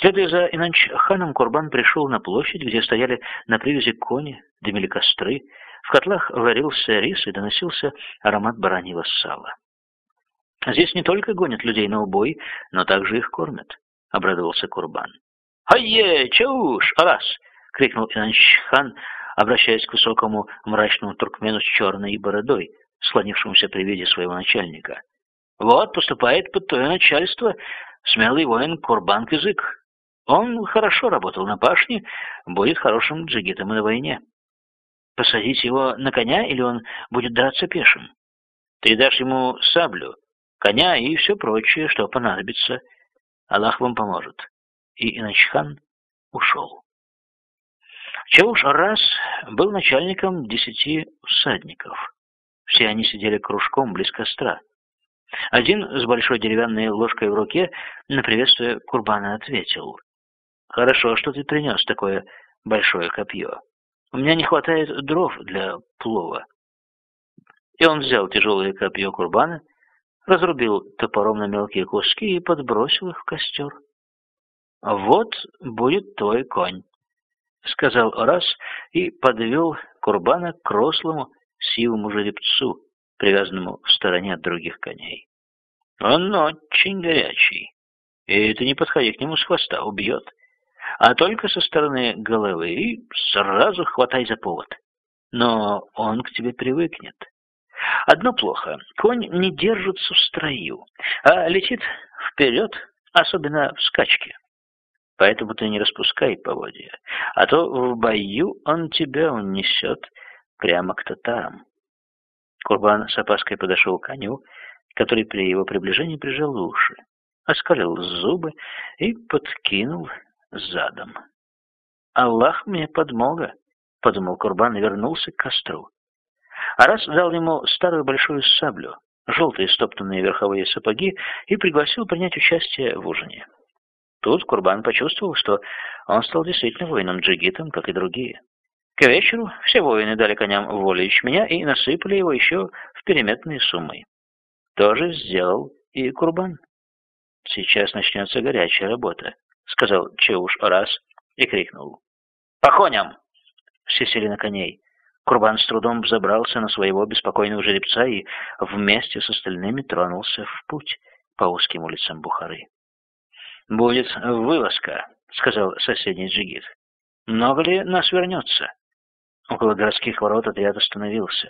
Следуя за Инанч-ханом, Курбан пришел на площадь, где стояли на привязи кони, дымили костры, в котлах варился рис и доносился аромат бараньего сала. «Здесь не только гонят людей на убой, но также их кормят», — обрадовался Курбан. «Хайе, чауш, арас!» — крикнул Инанч-хан, обращаясь к высокому мрачному туркмену с черной бородой, склонившемуся при виде своего начальника. «Вот поступает под твое начальство смелый воин Курбан Кызык. Он хорошо работал на пашне, будет хорошим джигитом на войне. Посадить его на коня или он будет драться пешим? Ты дашь ему саблю, коня и все прочее, что понадобится. Аллах вам поможет. И Иначхан ушел. Чауш раз был начальником десяти всадников. Все они сидели кружком близ костра. Один с большой деревянной ложкой в руке на приветствие Курбана ответил. «Хорошо, что ты принес такое большое копье. У меня не хватает дров для плова». И он взял тяжелое копье Курбана, разрубил топором на мелкие куски и подбросил их в костер. «Вот будет твой конь», — сказал Орас и подвел Курбана к рослому сивому жеребцу, привязанному в стороне от других коней. Он очень горячий, и ты не подходи к нему с хвоста, убьет, а только со стороны головы сразу хватай за повод. Но он к тебе привыкнет. Одно плохо, конь не держится в строю, а летит вперед, особенно в скачке. Поэтому ты не распускай поводья, а то в бою он тебя унесет прямо к татарам. Курбан с опаской подошел к коню, который при его приближении прижал уши, оскалил зубы и подкинул задом. «Аллах мне подмога», — подумал Курбан и вернулся к костру. Арас дал ему старую большую саблю, желтые стоптанные верховые сапоги и пригласил принять участие в ужине. Тут Курбан почувствовал, что он стал действительно воином-джигитом, как и другие. К вечеру все воины дали коням волю ячменя и насыпали его еще в переметные суммы. Тоже сделал и Курбан. «Сейчас начнется горячая работа», — сказал Чеуш раз и крикнул. «По коням!» Все сели на коней. Курбан с трудом взобрался на своего беспокойного жеребца и вместе с остальными тронулся в путь по узким улицам Бухары. «Будет вылазка», — сказал соседний джигит. «Много ли нас вернется?» Около городских ворот отряд остановился.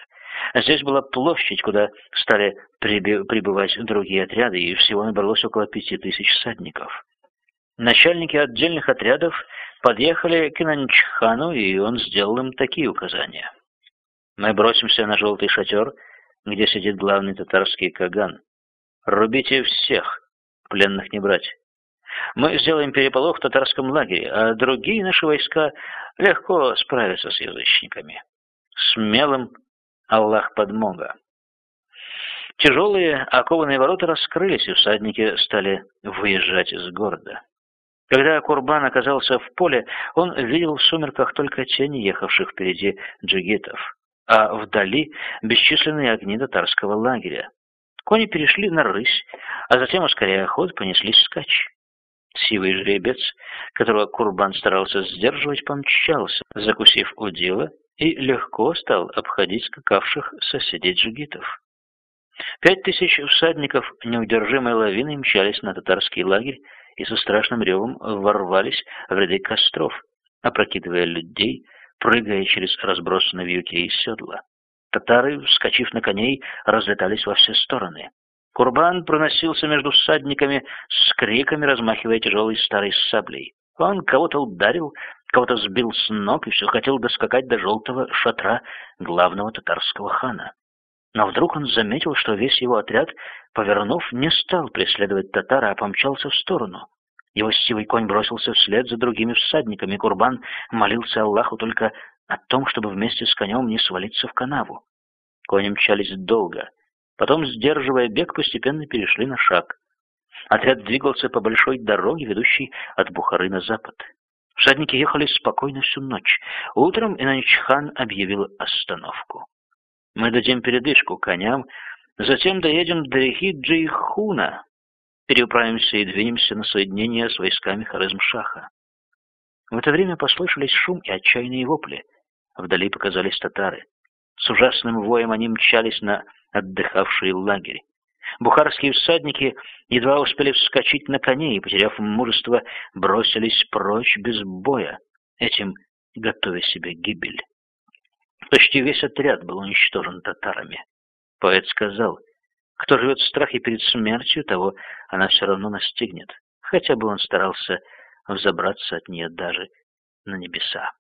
Здесь была площадь, куда стали прибывать другие отряды, и всего набралось около пяти тысяч всадников. Начальники отдельных отрядов подъехали к Инанчхану, и он сделал им такие указания. «Мы бросимся на желтый шатер, где сидит главный татарский каган. Рубите всех, пленных не брать. Мы сделаем переполох в татарском лагере, а другие наши войска легко справятся с язычниками. Смелым Аллах подмога. Тяжелые окованные ворота раскрылись, и всадники стали выезжать из города. Когда Курбан оказался в поле, он видел в сумерках только тени ехавших впереди джигитов, а вдали бесчисленные огни татарского лагеря. Кони перешли на рысь, а затем, ускоряя ход, понеслись скач. Сивый жеребец, которого Курбан старался сдерживать, помчался, закусив удила, и легко стал обходить скакавших соседей джигитов. Пять тысяч всадников неудержимой лавиной мчались на татарский лагерь и со страшным ревом ворвались в ряды костров, опрокидывая людей, прыгая через разбросанные вьюки и седла. Татары, вскочив на коней, разлетались во все стороны. Курбан проносился между всадниками с криками, размахивая тяжелой старой саблей. Он кого-то ударил, кого-то сбил с ног и все хотел доскакать до желтого шатра главного татарского хана. Но вдруг он заметил, что весь его отряд, повернув, не стал преследовать татара, а помчался в сторону. Его сивый конь бросился вслед за другими всадниками. Курбан молился Аллаху только о том, чтобы вместе с конем не свалиться в канаву. Кони мчались долго. Потом, сдерживая бег, постепенно перешли на шаг. Отряд двигался по большой дороге, ведущей от Бухары на запад. Всадники ехали спокойно всю ночь. Утром Инанчхан объявил остановку. «Мы дадим передышку коням, затем доедем до реки Джейхуна. переправимся и двинемся на соединение с войсками Хорезм-Шаха. В это время послышались шум и отчаянные вопли. Вдали показались татары. С ужасным воем они мчались на отдыхавший лагерь. Бухарские всадники едва успели вскочить на коней и, потеряв мужество, бросились прочь без боя, этим готовя себе гибель. Почти весь отряд был уничтожен татарами. Поэт сказал, кто живет в страхе перед смертью, того она все равно настигнет, хотя бы он старался взобраться от нее даже на небеса.